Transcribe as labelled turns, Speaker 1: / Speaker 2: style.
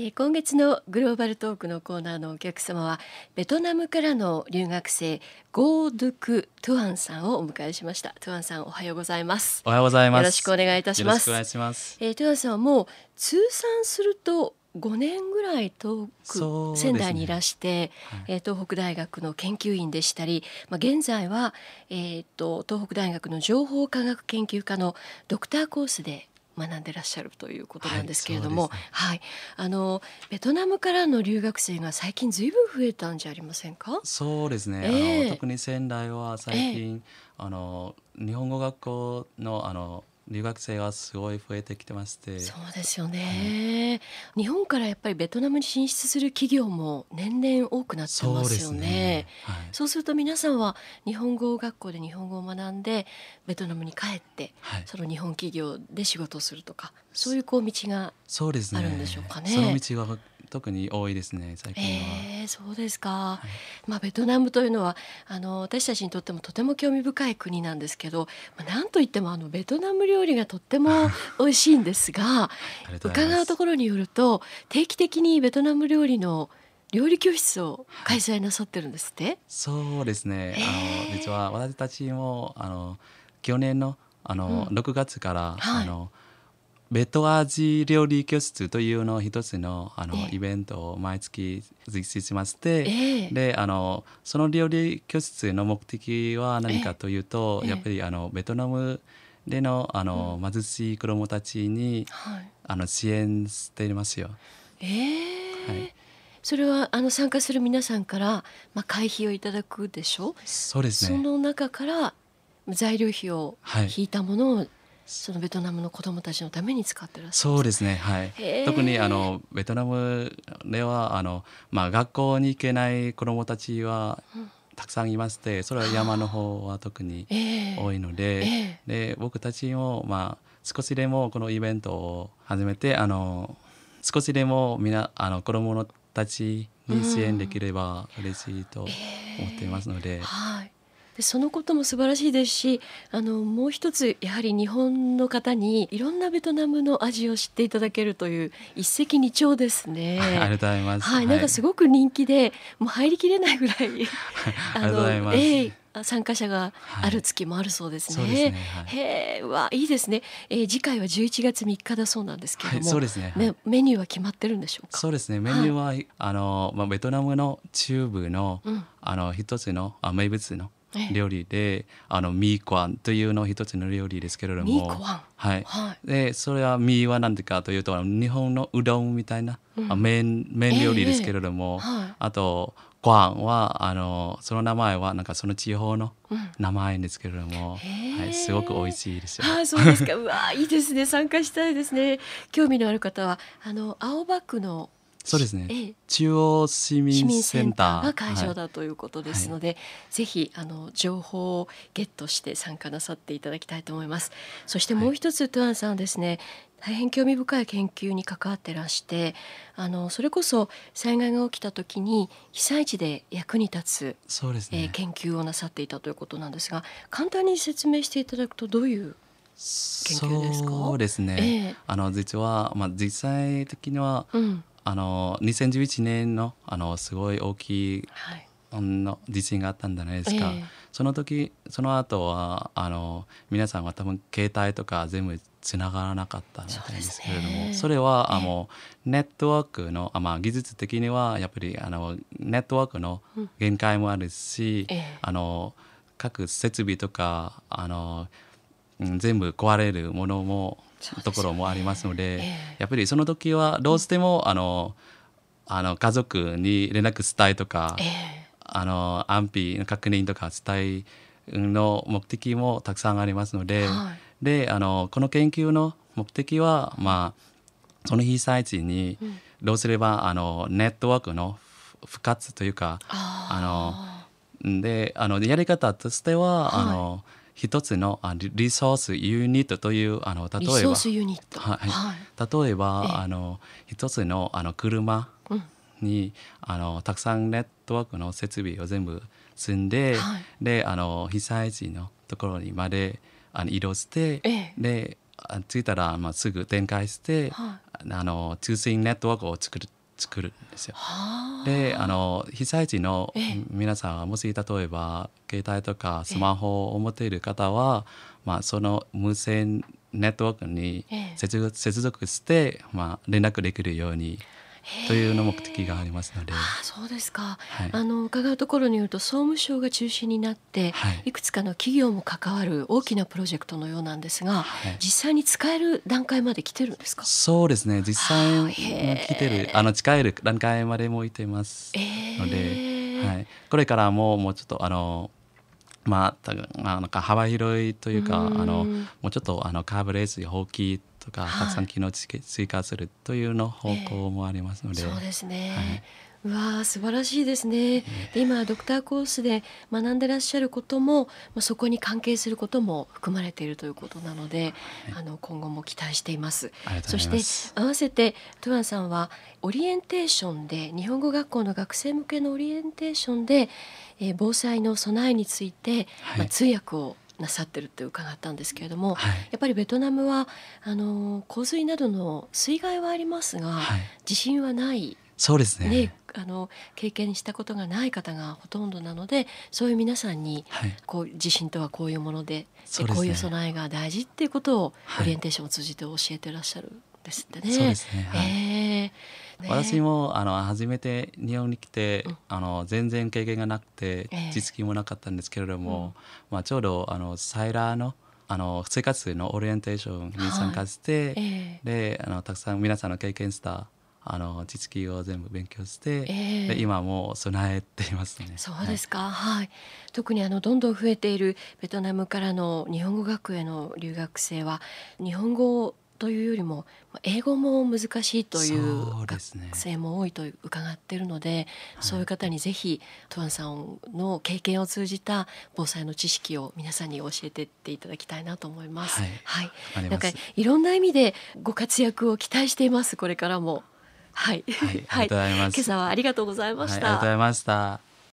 Speaker 1: えー今月のグローバルトークのコーナーのお客様はベトナムからの留学生ゴー・ドゥク・トゥアンさんをお迎えしました。トゥアンさんおはようございます。
Speaker 2: おはようございます。
Speaker 1: よろしくお願いいたします。
Speaker 2: よろしくお願いします。
Speaker 1: えー、トゥアンさんはもう通算すると5年ぐらい遠く
Speaker 2: そうですね。
Speaker 1: 仙台にいらして、
Speaker 2: はい。
Speaker 1: えー東北大学の研究員でしたり、まあ、現在は、えー、と東北大学の情報科学研究科のドクターコースで学んでらっしゃるということなんですけれども、
Speaker 2: はいね
Speaker 1: はい、あのベトナムからの留学生が最近ずいぶん増えたんじゃありませんか？
Speaker 2: そうですね。
Speaker 1: ええ
Speaker 2: あの特に仙台は最近、あの日本語学校のあの留学生がすごい増えてきてまして、
Speaker 1: そうですよね、日本からやっぱりベトナムに進出する企業も年々多くなってますよね
Speaker 2: ね。はい。
Speaker 1: そうすると皆さんは日本語学校で日本語を学んでベトナムに帰って
Speaker 2: はい。
Speaker 1: その日本企業で仕事をするとかそういうこう道が
Speaker 2: そうですね。
Speaker 1: あるんでしょうかね
Speaker 2: その道が特に多いですね。最近は。
Speaker 1: えー、そうですか、
Speaker 2: はい。
Speaker 1: まあ、ベトナムというのはあの私たちにとってもとても興味深い国なんですけど、まあ、なんといってもあのベトナム料理がとっても 美味しいんですが伺うところによると定期的にベトナム料理の料理教室を開催なさってるんですって、
Speaker 2: そうですね。
Speaker 1: え
Speaker 2: あ
Speaker 1: え
Speaker 2: の実は私たちもあの去年のあの、
Speaker 1: うん。
Speaker 2: 6月から、
Speaker 1: はい。
Speaker 2: あのベト味料理教室というのを一つのあの、
Speaker 1: ええ。
Speaker 2: イベントを毎月実施しまして、
Speaker 1: ええ。
Speaker 2: であのその料理教室の目的は何かというと、
Speaker 1: ええ。
Speaker 2: やっぱりあのベトナムでのあの、貧しい子どもたちに
Speaker 1: はい。
Speaker 2: あの支援していますよ。
Speaker 1: ええ。
Speaker 2: はい。
Speaker 1: それはあの参加する皆さんから、まあ、会費をいただくでしょ？
Speaker 2: そうですね。
Speaker 1: その中から材料費を
Speaker 2: はい。
Speaker 1: 引いたものを、そのベトナムの子どもたちのために使ってらっしゃる
Speaker 2: そうですね、はい。特にあのベトナムではあの、まあ、学校に行けない子どもたちは
Speaker 1: うん。
Speaker 2: たくさんいましてそれは山の方は特に
Speaker 1: ええ
Speaker 2: 多いので,、
Speaker 1: え
Speaker 2: で僕たちも、まあ、少しでもこのイベントを始めてあの少しでもみなあの子どもたちに支援できれば嬉しいと思っていますので。
Speaker 1: はいでそのことも素晴らしいですしあのもう一つやはり日本の方にいろんなベトナムの味を知っていただけるという一石二鳥ですね。
Speaker 2: ありがとうございます。
Speaker 1: はい、なんかすごく人気で、もう入りきれないぐらい
Speaker 2: ありがとうございます
Speaker 1: ええ参加者がある月もあるそうですね。
Speaker 2: そうですねはい
Speaker 1: へえ、うわいいですね、えー次回は11月3日だそうなんですけれ
Speaker 2: はい、
Speaker 1: ども、
Speaker 2: そうですね。はい
Speaker 1: ねメニューは決まってるんでしょうか？
Speaker 2: そうですねメニューは、あのまあ、ベトナムの中部の,、
Speaker 1: うん
Speaker 2: あの一つのあ名物の
Speaker 1: ええ
Speaker 2: 料理で、あのミークワンというの一つの料理ですけれども。はい、
Speaker 1: はい。
Speaker 2: でそれはミーは何でかというと日本のうどんみたいな、
Speaker 1: うん。
Speaker 2: あ麺麺料理ですけれども、
Speaker 1: はい。
Speaker 2: あとクワンはあのその名前はなんかその地方の
Speaker 1: うん。
Speaker 2: 名前ですけれども、
Speaker 1: へえ。
Speaker 2: はい、すごく美味しいですよ。
Speaker 1: ああそうですか。うわいいですね。参加したいですね。興味のある方はあの青葉区の
Speaker 2: そうですね。
Speaker 1: ええ。
Speaker 2: 中央市
Speaker 1: 市
Speaker 2: 民
Speaker 1: 民センターが会場
Speaker 2: はい
Speaker 1: だということですので、ぜひあの情報をゲットして参加なさっていただきたいと思います。そしてもう一つ、トゥアンさんはですね大変興味深い研究に関わってらしてあのそれこそ災害が起きた時に被災地で役に立つ、
Speaker 2: そうですね。
Speaker 1: えー研究をなさっていたということなんですが簡単に説明していただくとどういう究ですか？
Speaker 2: そうですね。
Speaker 1: ええ。
Speaker 2: あの実はまあ実際的には
Speaker 1: うん
Speaker 2: あの2011年のあのすごい大きいの地震があったんじゃないですか。
Speaker 1: ええ。
Speaker 2: その時その後はあの皆さんは多分携帯とか全部つながらなかったみたいですけれども、
Speaker 1: そね。
Speaker 2: それは、
Speaker 1: ええ。
Speaker 2: あのネットワークのあまあ技術的にはやっぱりあのネットワークの
Speaker 1: うん。
Speaker 2: 限界もあるし、
Speaker 1: ええ。
Speaker 2: あの各設備とかあの、うん全部壊れるものもところもありますので
Speaker 1: ええ。
Speaker 2: やっぱりその時はどうしても、あのあの家族に連絡したいとか、
Speaker 1: ええ。
Speaker 2: あの安否の確認とかしたいの目的もたくさんありますので,、
Speaker 1: はい。
Speaker 2: であのこの研究の目的は、まあ、その被災地に
Speaker 1: うん。
Speaker 2: どうすればあのネットワークの復活というか
Speaker 1: あ
Speaker 2: であのやり方としては、
Speaker 1: はい。
Speaker 2: あの一つのあリリソースユニットというあの例えば例えば、
Speaker 1: ええ。
Speaker 2: あの一つのあの車
Speaker 1: うん。
Speaker 2: にあのたくさんネットワークの設備を全部積んで、
Speaker 1: はい。
Speaker 2: であの被災地のところにまであの移動して、
Speaker 1: ええ。
Speaker 2: であ着いたら、まあ、すぐ展開して、
Speaker 1: は
Speaker 2: あの通信ネットワークを作る作るんですよ。
Speaker 1: はあ。
Speaker 2: であの被災地の
Speaker 1: ええ。
Speaker 2: 皆さんはもし例えば携帯とかスマホを持っている方は、まあ、その無線ネットワークに接続して、まあ、連絡できるようにというの目的がありますので、
Speaker 1: ああそうですか、
Speaker 2: はい。
Speaker 1: あの伺うところによると総務省が中心になって、
Speaker 2: はい。
Speaker 1: い、くつかの企業も関わる大きなプロジェクトのようなんですが、
Speaker 2: はい。
Speaker 1: 実際に使える段階まで来てるんですか？
Speaker 2: そうですね。実際に来てるあの使える段階までもいてます
Speaker 1: え
Speaker 2: ので、
Speaker 1: ー。
Speaker 2: はい、これからももうちょっとあのまあなんか幅広いというか
Speaker 1: うん。
Speaker 2: あのもうちょっとあのカーブレース放棄とか、
Speaker 1: はい。
Speaker 2: たくさん機能追追加するというの方向もありますので、
Speaker 1: そうですね、
Speaker 2: はい。う
Speaker 1: わー素晴らしいですね。で今ドクターコースで学んでらっしゃることも、まあ、そこに関係することも含まれているということなので、あの今後も期待しています。そうして合わせてトゥアンさんはオリエンテーションで日本語学校の学生向けのオリエンテーションで、えー防災の備えについて、
Speaker 2: はい。
Speaker 1: まあ、通訳をなさってるって伺ったんですけれども、
Speaker 2: はい。
Speaker 1: やっぱりベトナムはあの洪水などの水害はありますが、
Speaker 2: はい、
Speaker 1: 地震はない
Speaker 2: そうですね。
Speaker 1: ね、あの経験したことがない方がほとんどなのでそういう皆さんに
Speaker 2: はい。
Speaker 1: こう地震とはこういうもので
Speaker 2: ですね。
Speaker 1: こういう備えが大事っていうことを
Speaker 2: はい。
Speaker 1: オリエンテーションを通じて教えてらっしゃるんですってね。
Speaker 2: そうですね。はい。
Speaker 1: ええ。ね
Speaker 2: 私もあの初めて日本に来て、
Speaker 1: うん。
Speaker 2: あの全然経験がなくて
Speaker 1: ええ。
Speaker 2: 実績もなかったんですけれども、まあ、ちょうどあのサイラーのあの生活のオリエンテーションに参加して、
Speaker 1: ええ。
Speaker 2: であのたくさん皆さんの経験したあの実績を全部勉強して、
Speaker 1: ええ。
Speaker 2: で今もう備えていますね。
Speaker 1: そうですか、はい、特にあのどんどん増えているベトナムからの日本語学への留学生は日本語というよりもまあ英語も難しいという学生も多いと伺っているので、そういう方にぜひトワンさんの経験を通じた防災の知識を皆さんに教えてっていただきたいなと思います。
Speaker 2: はい
Speaker 1: はい、なんかいろんな意味でご活躍を期待していますこれからも。はい、
Speaker 2: はい、ありがとうございます。
Speaker 1: 今朝はありがとうございま
Speaker 2: はい、あ
Speaker 1: した。
Speaker 2: りがとうございました。